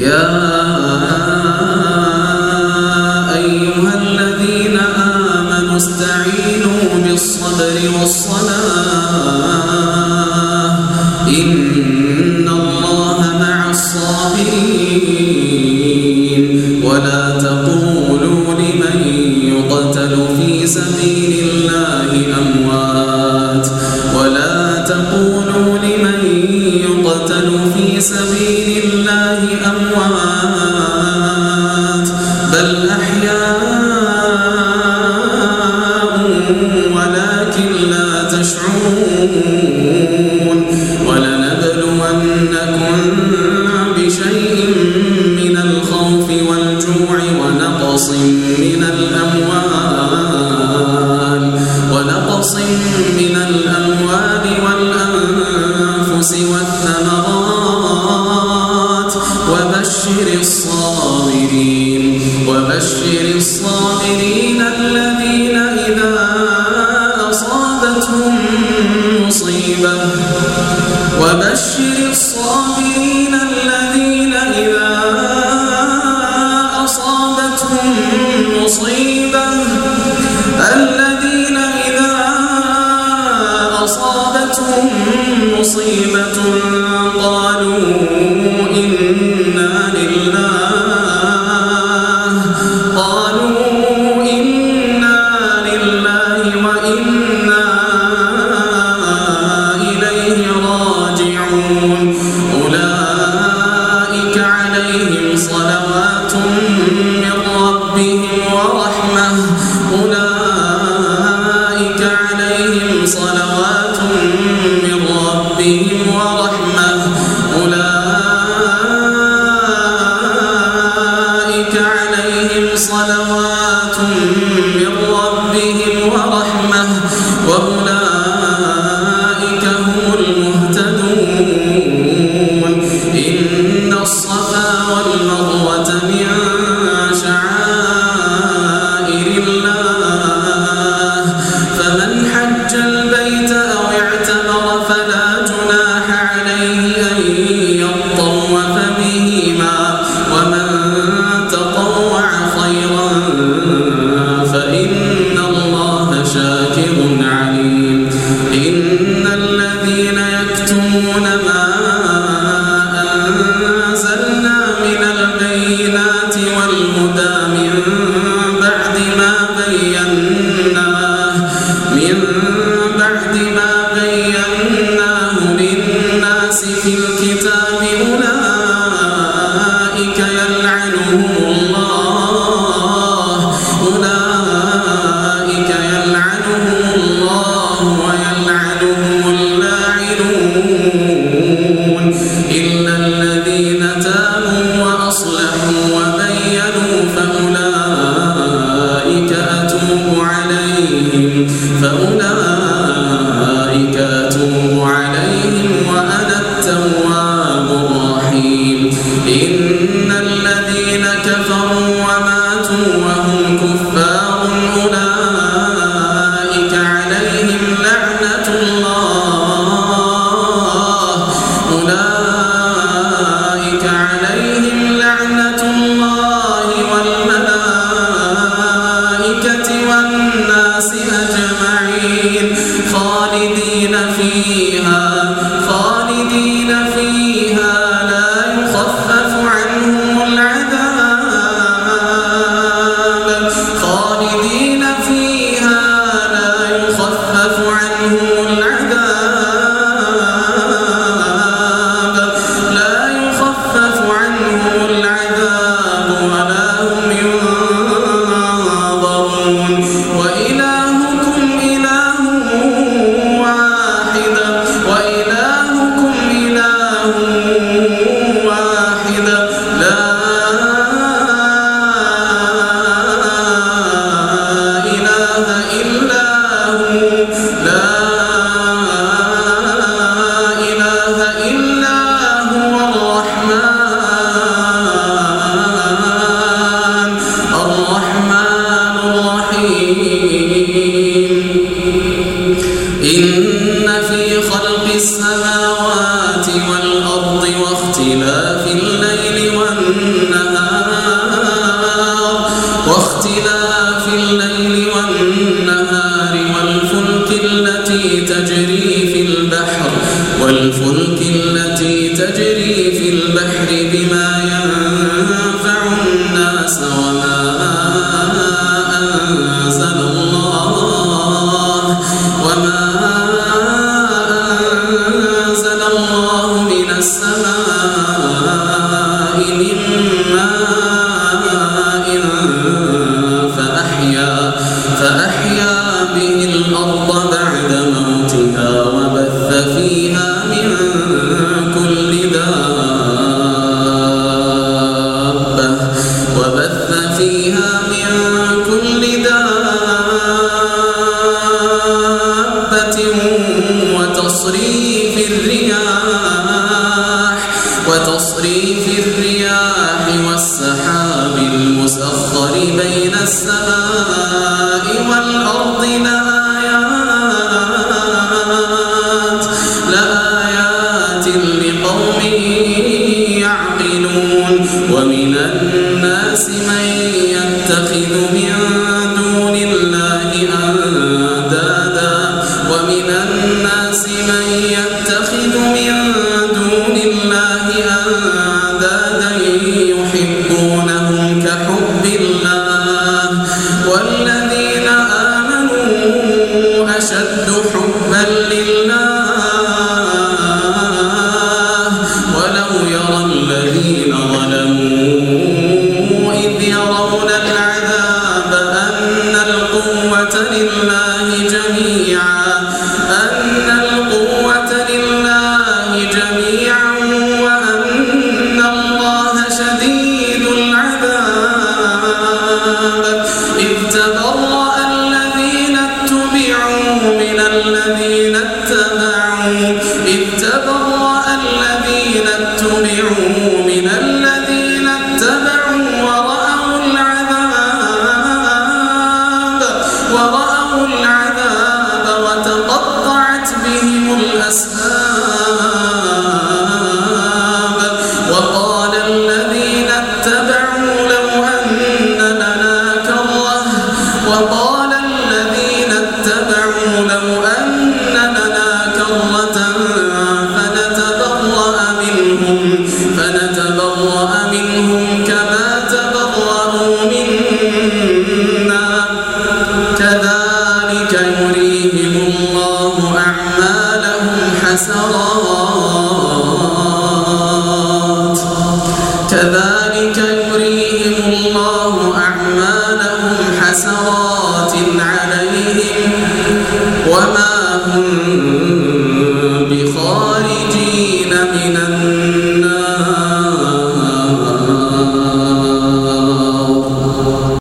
يا أيها الذين آمنوا استعينوا بالصبر والصلاة. إن الله مع الصابرين. ولا تقولوا لمن يقتل في سبيل الله أموات. ولا تقولوا لمن يقتل في سبيل الله ونقص من الأموال ونقص من الأموال والأنفس والثمرات. وبشر الصابرين وبشر الصابرين الذين مصيبة. الذين إذا أصابتهم مصيبة ربهم ورحمة. وهو خالدين فيها والأرض واختلاف السماء تصريف الرياح والسحاب المسخر بين السماء والأرض لآيات لآيات لقوم يعقلون ومن الناس من يتخذ من أن